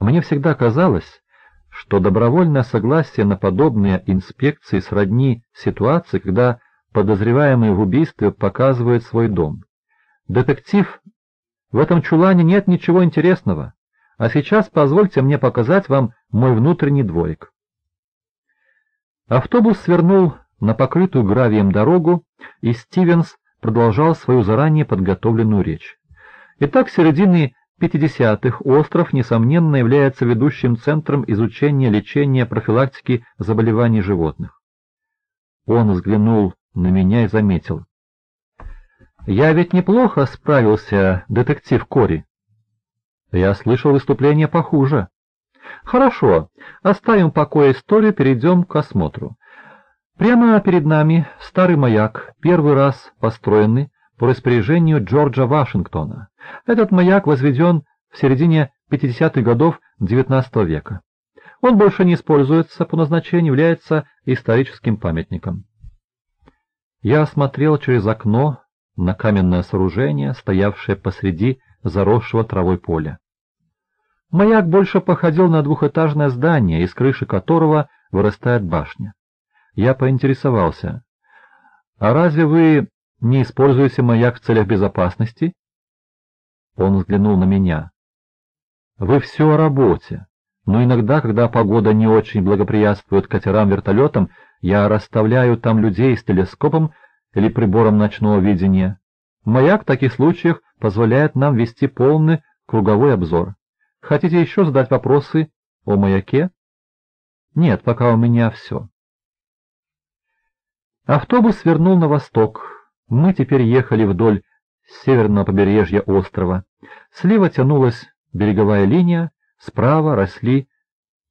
Мне всегда казалось, что добровольное согласие на подобные инспекции сродни ситуации, когда подозреваемый в убийстве показывает свой дом. Детектив, в этом чулане нет ничего интересного, а сейчас позвольте мне показать вам мой внутренний дворик. Автобус свернул на покрытую гравием дорогу, и Стивенс продолжал свою заранее подготовленную речь. Итак, с середины 50-х остров, несомненно, является ведущим центром изучения лечения профилактики заболеваний животных. Он взглянул на меня и заметил. «Я ведь неплохо справился, детектив Кори». «Я слышал выступление похуже». «Хорошо, оставим в покое историю, перейдем к осмотру. Прямо перед нами старый маяк, первый раз построенный по распоряжению Джорджа Вашингтона. Этот маяк возведен в середине 50-х годов XIX века. Он больше не используется по назначению, является историческим памятником. Я осмотрел через окно на каменное сооружение, стоявшее посреди заросшего травой поля. Маяк больше походил на двухэтажное здание, из крыши которого вырастает башня. Я поинтересовался, «А разве вы не используете маяк в целях безопасности?» Он взглянул на меня. «Вы все о работе, но иногда, когда погода не очень благоприятствует катерам-вертолетам, я расставляю там людей с телескопом или прибором ночного видения. Маяк в таких случаях позволяет нам вести полный круговой обзор. Хотите еще задать вопросы о маяке? Нет, пока у меня все. Автобус свернул на восток. Мы теперь ехали вдоль северного побережья острова. Слева тянулась береговая линия, справа росли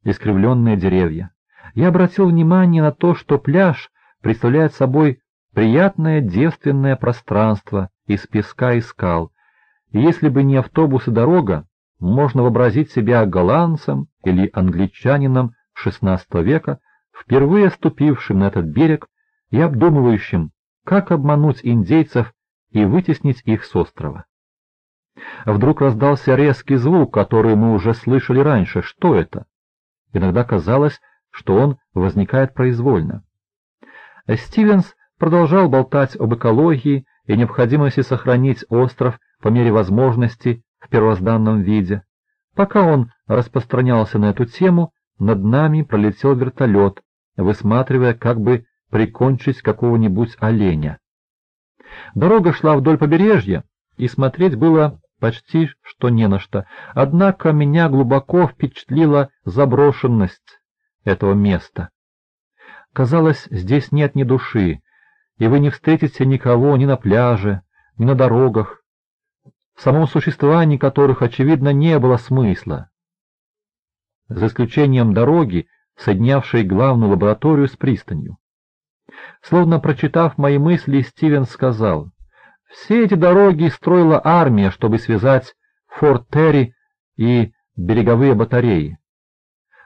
искривленные деревья. Я обратил внимание на то, что пляж представляет собой приятное девственное пространство из песка и скал, и если бы не автобус и дорога, можно вообразить себя голландцем или англичанином XVI века, впервые ступившим на этот берег и обдумывающим, как обмануть индейцев и вытеснить их с острова. Вдруг раздался резкий звук, который мы уже слышали раньше. Что это? Иногда казалось, что он возникает произвольно. Стивенс продолжал болтать об экологии и необходимости сохранить остров по мере возможности в первозданном виде. Пока он распространялся на эту тему, над нами пролетел вертолет, высматривая, как бы прикончить какого-нибудь оленя. Дорога шла вдоль побережья, и смотреть было почти что не на что, однако меня глубоко впечатлила заброшенность этого места. Казалось, здесь нет ни души, и вы не встретите никого ни на пляже, ни на дорогах, в самом существовании которых, очевидно, не было смысла. За исключением дороги, соединявшей главную лабораторию с пристанью. Словно прочитав мои мысли, Стивен сказал, «Все эти дороги строила армия, чтобы связать Форт Терри и береговые батареи.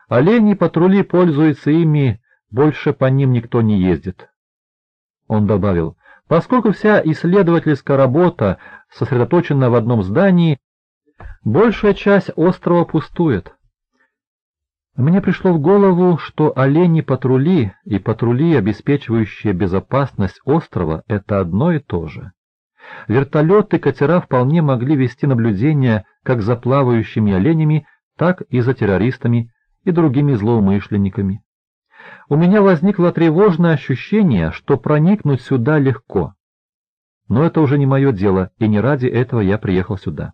Олени патрули пользуются ими, больше по ним никто не ездит». Он добавил, «Поскольку вся исследовательская работа сосредоточена в одном здании, большая часть острова пустует». Мне пришло в голову, что олени-патрули и патрули, обеспечивающие безопасность острова, это одно и то же. Вертолеты катера вполне могли вести наблюдение как за плавающими оленями, так и за террористами и другими злоумышленниками. У меня возникло тревожное ощущение, что проникнуть сюда легко. Но это уже не мое дело, и не ради этого я приехал сюда.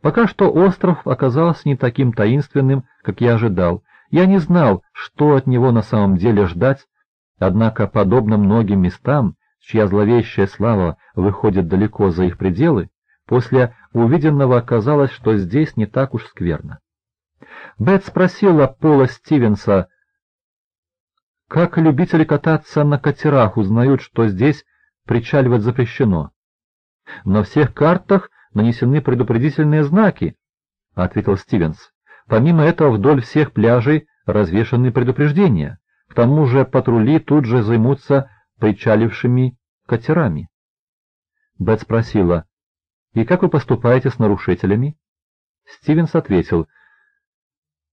Пока что остров оказался не таким таинственным, как я ожидал. Я не знал, что от него на самом деле ждать, однако, подобно многим местам, чья зловещая слава выходит далеко за их пределы, после увиденного оказалось, что здесь не так уж скверно. Бет спросила Пола Стивенса, как любители кататься на катерах узнают, что здесь причаливать запрещено. На всех картах нанесены предупредительные знаки, — ответил Стивенс. Помимо этого вдоль всех пляжей развешаны предупреждения. К тому же патрули тут же займутся причалившими катерами. Бет спросила, «И как вы поступаете с нарушителями?» Стивенс ответил,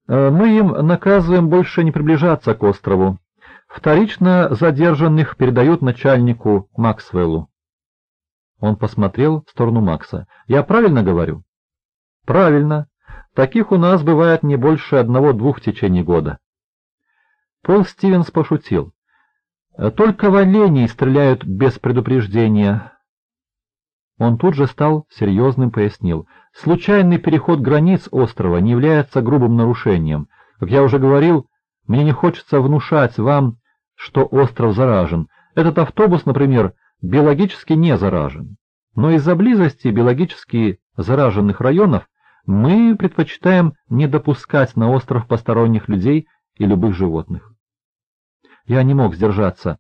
Э, мы им наказываем больше не приближаться к острову. Вторично задержанных передают начальнику Максвеллу. Он посмотрел в сторону Макса. «Я правильно говорю?» «Правильно. Таких у нас бывает не больше одного-двух в течение года». Пол Стивенс пошутил. «Только в оленей стреляют без предупреждения». Он тут же стал серьезным, пояснил. «Случайный переход границ острова не является грубым нарушением. Как я уже говорил, мне не хочется внушать вам, что остров заражен. Этот автобус, например, биологически не заражен. Но из-за близости биологически зараженных районов мы предпочитаем не допускать на остров посторонних людей и любых животных. Я не мог сдержаться.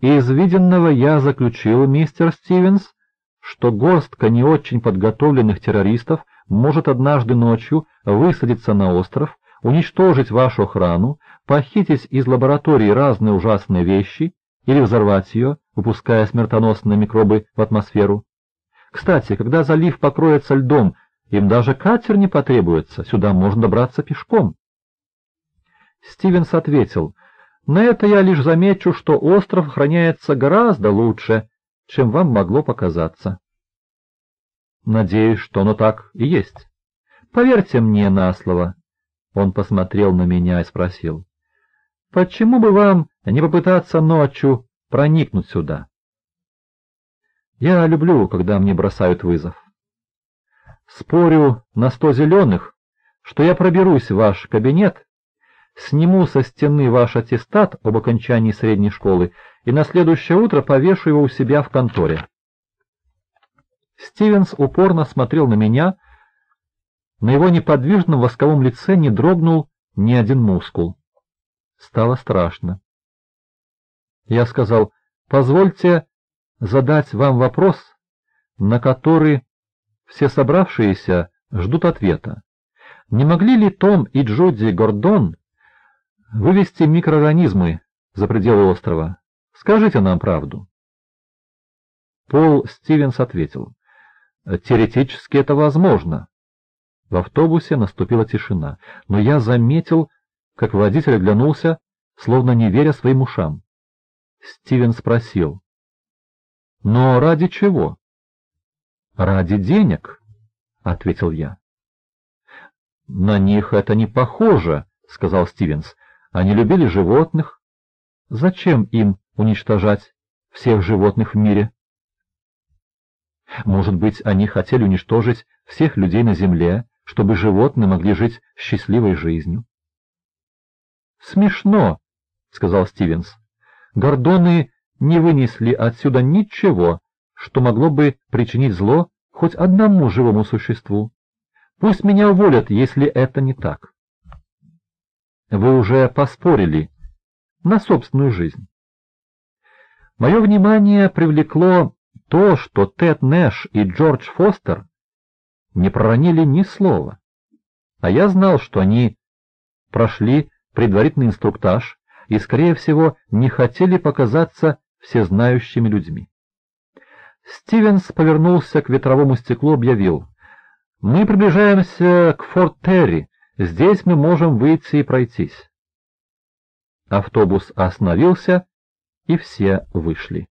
Из виденного я заключил, мистер Стивенс, что горстка не очень подготовленных террористов может однажды ночью высадиться на остров, уничтожить вашу охрану, похитить из лаборатории разные ужасные вещи или взорвать ее, выпуская смертоносные микробы в атмосферу. Кстати, когда залив покроется льдом, им даже катер не потребуется, сюда можно добраться пешком. Стивенс ответил, на это я лишь замечу, что остров охраняется гораздо лучше, чем вам могло показаться. Надеюсь, что оно так и есть. Поверьте мне на слово. Он посмотрел на меня и спросил. Почему бы вам не попытаться ночью проникнуть сюда? Я люблю, когда мне бросают вызов. Спорю на сто зеленых, что я проберусь в ваш кабинет, сниму со стены ваш аттестат об окончании средней школы и на следующее утро повешу его у себя в конторе. Стивенс упорно смотрел на меня, на его неподвижном восковом лице не дрогнул ни один мускул. Стало страшно. Я сказал, позвольте задать вам вопрос, на который все собравшиеся ждут ответа. Не могли ли Том и Джуди Гордон вывести микроорганизмы за пределы острова? Скажите нам правду. Пол Стивенс ответил. Теоретически это возможно. В автобусе наступила тишина, но я заметил, как водитель оглянулся, словно не веря своим ушам. Стивен спросил. «Но ради чего?» «Ради денег», — ответил я. «На них это не похоже», — сказал Стивенс. «Они любили животных. Зачем им уничтожать всех животных в мире?» Может быть, они хотели уничтожить всех людей на земле, чтобы животные могли жить счастливой жизнью. «Смешно», — сказал Стивенс. «Гордоны не вынесли отсюда ничего, что могло бы причинить зло хоть одному живому существу. Пусть меня уволят, если это не так». «Вы уже поспорили на собственную жизнь». Мое внимание привлекло то, что Тед Нэш и Джордж Фостер не проронили ни слова, а я знал, что они прошли предварительный инструктаж и, скорее всего, не хотели показаться всезнающими людьми. Стивенс повернулся к ветровому стеклу, объявил. «Мы приближаемся к Форт Терри. Здесь мы можем выйти и пройтись». Автобус остановился, и все вышли.